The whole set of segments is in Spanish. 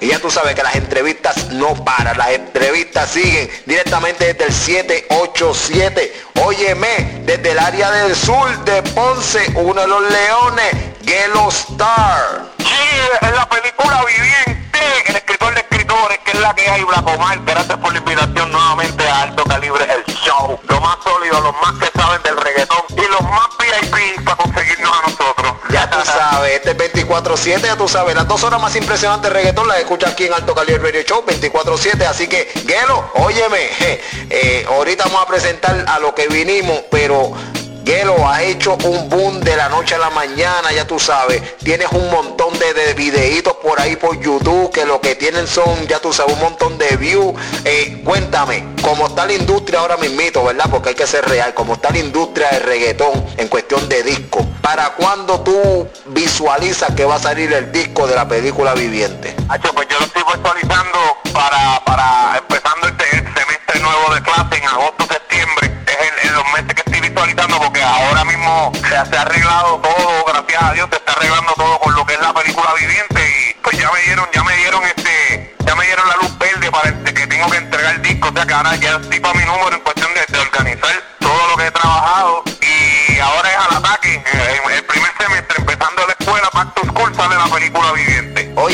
Y ya tú sabes que las entrevistas no paran, las entrevistas siguen directamente desde el 787. Óyeme, desde el área del sur de Ponce, uno de los leones, Gelo Star. Sí, en la película Viviente, el escritor de escritores, que es la que hay, Blacomar. Gracias por la invitación nuevamente a Alto Calibre, el show. Lo más sólido, los más que saben del reggaetón sabes, este es 24-7, ya tú sabes, las dos horas más impresionantes de reggaetón las escuchas aquí en Alto Calibre Radio Show 24-7, así que, Gelo, óyeme, eh, ahorita vamos a presentar a lo que vinimos, pero Gelo ha hecho un boom de la noche a la mañana, ya tú sabes. Tienes un montón de, de videitos por ahí por YouTube que lo que tienen son, ya tú sabes, un montón de views. Eh, cuéntame, ¿cómo está la industria ahora mismito, verdad? Porque hay que ser real. ¿Cómo está la industria de reggaetón en cuestión de disco? ¿Para cuándo tú visualizas que va a salir el disco de la película Viviente? Hacho, pues yo lo estoy visualizando para, para empezando este semestre nuevo de clase en agosto, septiembre. Es en, en los meses que estoy visualizando porque ahora mismo se, se ha arreglado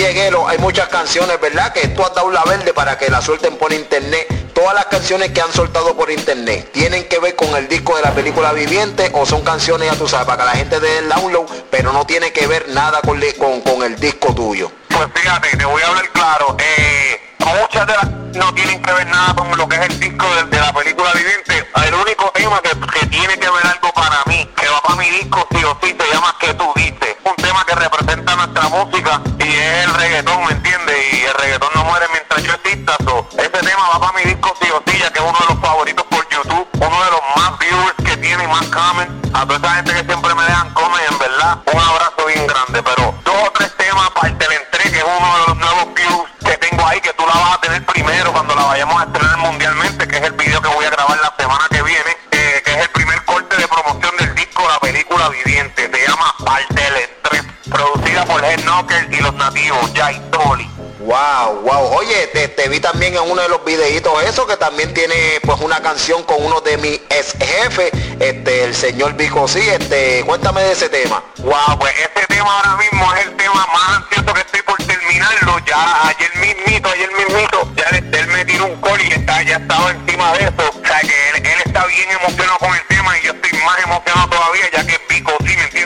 Hay muchas canciones, ¿verdad? Que tú has dado la verde para que la suelten por internet. Todas las canciones que han soltado por internet tienen que ver con el disco de la película Viviente o son canciones, ya tú sabes, para que la gente dé el download, pero no tiene que ver nada con, con, con el disco tuyo. Pues fíjate, te voy a hablar claro. Eh, muchas de las no tienen que ver nada con lo que es el disco de, la película Viviente. El único tema que, tiene que ver algo para mí, que va para mi disco sí o sí, se llama Que tú dices. Un tema que representa nuestra música reggaetón, ¿me entiendes? Y el reggaetón no muere mientras yo exista. So, ese tema va para mi disco sí que es uno de los favoritos por YouTube, uno de los más viewers que tiene y más comments. A toda esa gente que siempre me dejan comments, en verdad, un abrazo bien grande. Pero te, vi también en uno de los videitos eso, que también tiene pues una canción con uno de mis ex jefes, este, el señor Vico sí, este, cuéntame de ese tema. Wow, pues este tema ahora mismo es el tema más ansioso que estoy por terminarlo. Ya ayer mismito, ayer mismito, ya él, me tiró un call y está, ya estaba encima de eso. O sea que él, está bien emocionado con el tema y yo estoy más emocionado todavía ya que Pico sí, ¿me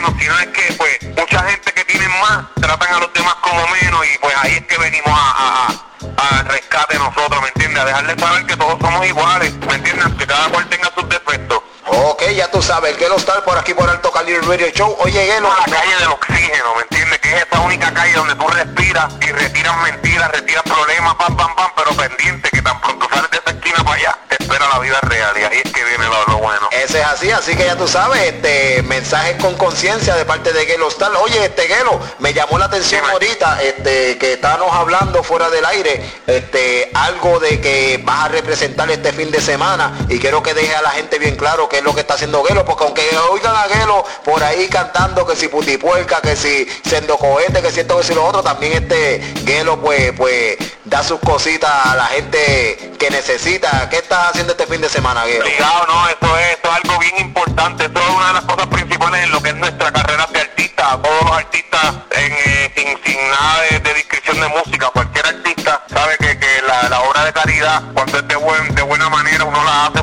menos, sino es que pues mucha gente que tienen más tratan a los demás como menos y pues ahí es que venimos a, a, a- rescate nosotros, ¿me entiendes? A dejarles saber que todos somos iguales, ¿me entiendes? Que cada cual tenga sus defectos. Ok, ya tú sabes, el Gelo Star por aquí por Alto Calibre Radio Show. Oye, Gelo, la calle del oxígeno, ¿me entiendes? Que es esa única calle donde tú respiras y retiras mentiras, retiras problemas, pam, pam, pam, pero pendiente que tan pronto sales de esa esquina para allá, la vida real y ahí es que viene lo, lo bueno. ese es así, así que ya tú sabes, este, mensajes con conciencia de parte de Gelo Star. Oye, este Gelo, me llamó la atención Dime. ahorita, este, que estábamos hablando fuera del aire, este, algo de que vas a representar este fin de semana y quiero que deje a la gente bien claro qué es lo que está haciendo Gelo, porque aunque oigan a Gelo por ahí cantando que si putipuerca, que si sendo cohete, que si esto, que si lo otro, también este Gelo pues, pues da sus cositas a la gente que necesita. ¿Qué estás haciendo este fin de semana, Gelo? Obligado, no, eso es, eso es algo bien importante, eso es una de las cosas principales en lo que es nuestra carrera de artista, todos los artistas en, eh, sin, sin nada de, de descripción de música, cualquier artista sabe que, que la, la obra de caridad, cuando es de, buen, de buena manera, uno la hace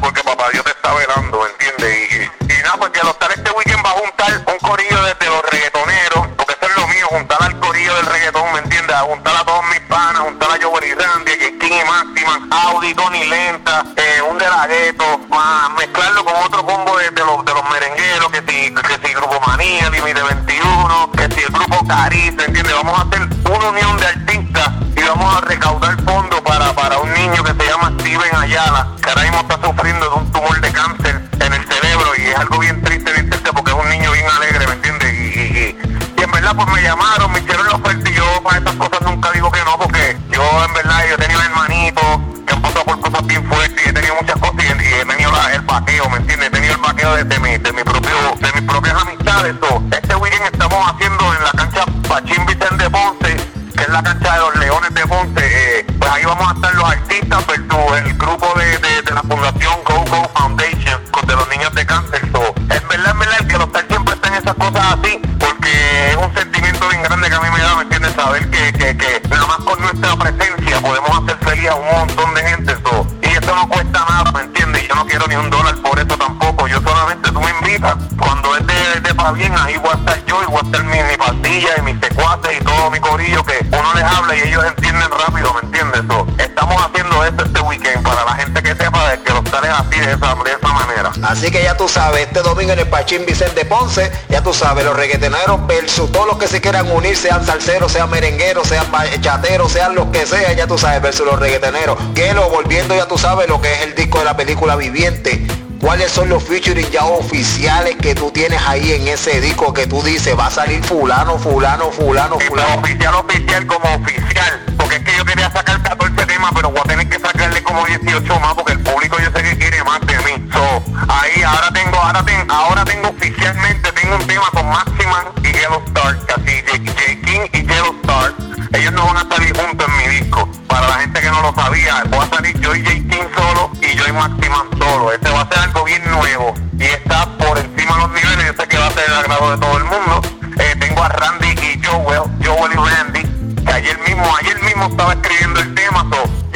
salsa, eh, un galagueto, mezclarlo con otro combo de, los, de los merengueros, que si, que si Grupo Manía, Límite 21, que si el Grupo Cariz, ¿entiendes? Vamos a hacer una unión de artistas y vamos a recaudar fondos para, para un niño que se llama Steven Ayala, que ahora mismo está sufriendo de un tumor de cáncer en el cerebro y es algo bien triste, bien triste porque es un niño bien alegre, ¿me entiendes? Y, y en verdad pues me llamaron, me hicieron la oferta y yo para estas cosas nunca digo que no porque yo en verdad yo tenía bien fuerte y he tenido muchas cosas y, he tenido el vaqueo, ¿me entiendes? He tenido el vaqueo desde mi, de, mi propio, de mis propias amistades. So, este weekend estamos haciendo en la cancha Pachín Vicente de Ponce, que es la cancha de los Leones de Ponce. Eh, pues ahí vamos a estar los artistas, versus el grupo este weekend para la gente que sepa de que los sales así de esa, de esa manera. Así que ya tú sabes, este domingo en el Pachín Vicente Ponce, ya tú sabes, los reggaetoneros versus todos los que se quieran unir, sean salseros, sean merengueros, sean bachateros, sean los que sea, ya tú sabes, versus los reggaetoneros. Que lo volviendo ya tú sabes lo que es el disco de la película Viviente. ¿Cuáles son los featuring ya oficiales que tú tienes ahí en ese disco que tú dices va a salir fulano, fulano, fulano, fulano? oficial, oficial como oficial. Porque es que yo quería sacar 14 pero voy a tener que sacarle como 18 más porque el público yo sé que quiere más de mí. So, ahí ahora tengo, ahora tengo, ahora tengo oficialmente, tengo un tema con Maximan y Yellow Star, así, J, King y Yellow Star. Ellos no van a salir juntos en mi disco. Para la gente que no lo sabía, voy a salir yo y J King solo y yo y Maximan solo. Este va a ser algo bien nuevo y está por encima de los niveles. Yo sé que va a ser el agrado de todo el mundo. Eh, tengo a Randy y Joel, Joel y Randy, que ayer mismo, ayer mismo estaba escribiendo el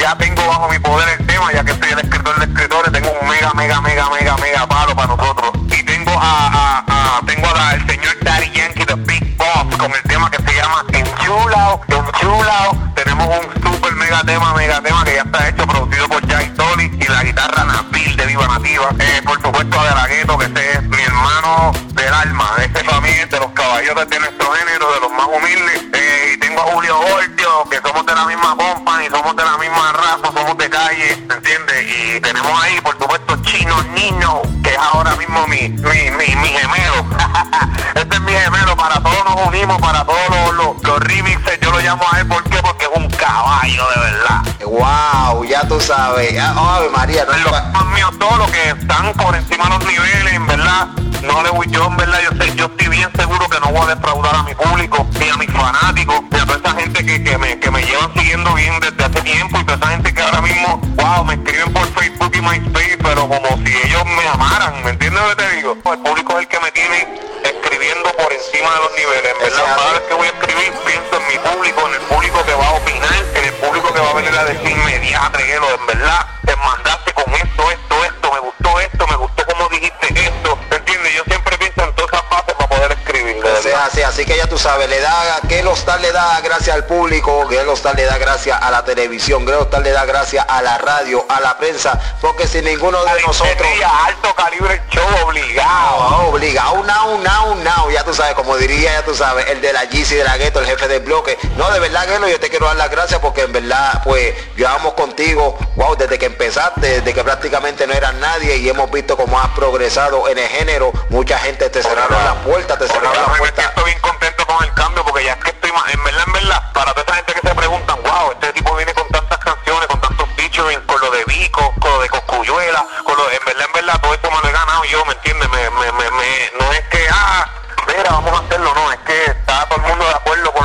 ya tengo bajo mi poder el tema, ya que soy el escritor de escritores, tengo un mega, mega, mega, mega, mega palo para nosotros. Y tengo a, a, a tengo a la- el señor Daddy Yankee, The Big Boss, con el tema que se llama Enchulao, Enchulao. Tenemos un super mega tema, mega tema que ya está hecho, producido por Jay Tolly y la guitarra Nabil de Viva Nativa. Eh, por supuesto a De La Ghetto, que ese es mi hermano del alma, ese familia de los caballeros de nuestro género, de los más humildes. Eh, y tengo a Julio Ortio, que somos de raza, somos de calle, ¿me entiendes? Y tenemos ahí, por supuesto, Chino Nino, que es ahora mismo mi, mi, mi, mi gemelo. este es mi gemelo, para todos nos unimos, para todos los, los, los remixes, yo lo llamo a él, ¿por qué? Porque es un caballo de verdad. Wow, ya tú sabes. Ah, Ave María, no es Los míos, todos los que están por encima de los niveles, en verdad, no le voy yo, en verdad, yo sé, yo estoy bien seguro que no voy a defraudar a mi público, ni a mis fanáticos, que, que me, que me llevan siguiendo bien desde hace tiempo, y toda esa gente que ahora mismo, wow, me escriben por Facebook y MySpace, pero como si ellos me amaran, ¿me entiendes lo que te digo? El público es el que me tiene escribiendo por encima de los niveles, en verdad, cada vez que voy a escribir, pienso en mi público, en el público que va a opinar, en el público que va a venir a decirme, diatre, en verdad, así, que ya tú sabes, le da, que hostal le da gracias al público, que hostal le da gracias a la televisión, que hostal le da gracias a la radio, a la prensa, porque si ninguno de nosotros... Alto calibre show obligado. No, obligado, now, now, now, ya tú sabes, como diría, ya tú sabes, el de la GC de la Gueto, el jefe del bloque. No, de verdad, Gelo, yo te quiero dar las gracias porque en verdad, pues, llevamos contigo, wow, desde que empezaste, desde que prácticamente no eras nadie y hemos visto cómo has progresado en el género. Mucha gente te cerraron las puertas, te cerraron las puertas. En verdad, en verdad, para toda esa gente que se preguntan, wow, este tipo viene con tantas canciones, con tantos featuring, con lo de Vico, con lo de Coscuyuela, con lo, en verdad, en verdad, todo esto me lo he ganado yo, ¿me entiendes? Me, me, me, me- no es que, ah, mira, vamos a hacerlo, no, es que está todo el mundo de acuerdo con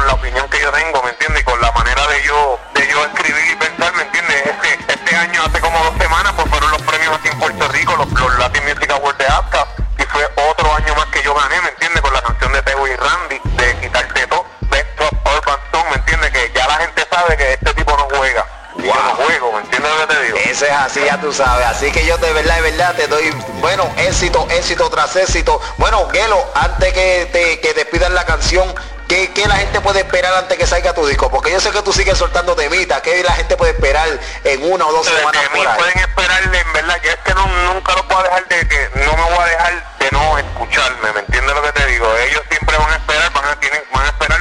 ya tú sabes. Así que yo de verdad, de verdad te doy, bueno, éxito, éxito tras éxito. Bueno, Gelo, antes que te que despidan la canción, ¿qué, qué la gente puede esperar antes que salga tu disco? Porque yo sé que tú sigues soltando temitas. ¿Qué la gente puede esperar en una o dos de semanas mí por ahí? pueden esperarle, en verdad, que es que no, nunca los voy a dejar de que, no me voy a dejar de no escucharme, ¿me entiendes lo que te digo? Ellos siempre van a esperar, van a, tienen, van a esperar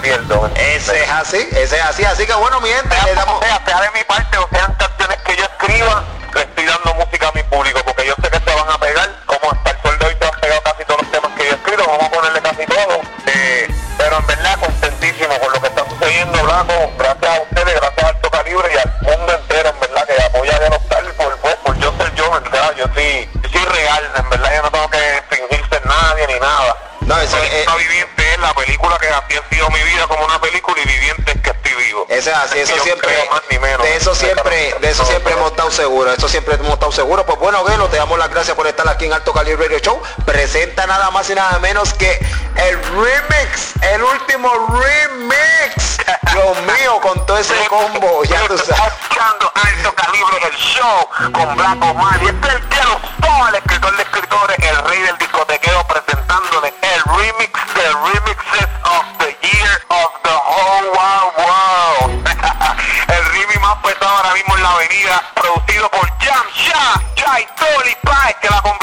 pierdo. Ese es así, ese es así. Así que bueno, mi gente, le damos... sea, sea de mi parte o sean canciones que yo escriba, le estoy dando música a mi público porque yo sé que se van a pegar, como hasta el sol de hoy se han pegado casi todos los temas que yo he escrito, vamos a ponerle casi todo. Eh, pero en verdad contentísimo con lo que está sucediendo, Blanco, así ha sido mi vida como una película y viviente es que estoy vivo. Ese es así, eso yo siempre, creo más ni menos. de eso siempre, de eso siempre hemos estado seguros, eso siempre hemos estado seguros. Pues bueno, Gelo, te damos las gracias por estar aquí en Alto Calibre Radio Show. Presenta nada más y nada menos que el remix, el último remix. Dios mío, con todo ese combo, ya tú sabes. Alto Calibre, el show con Black Omar. Y este es el que lo todo, el escritor de escritores, el rey del discotequeo, presentándole el remix de la convista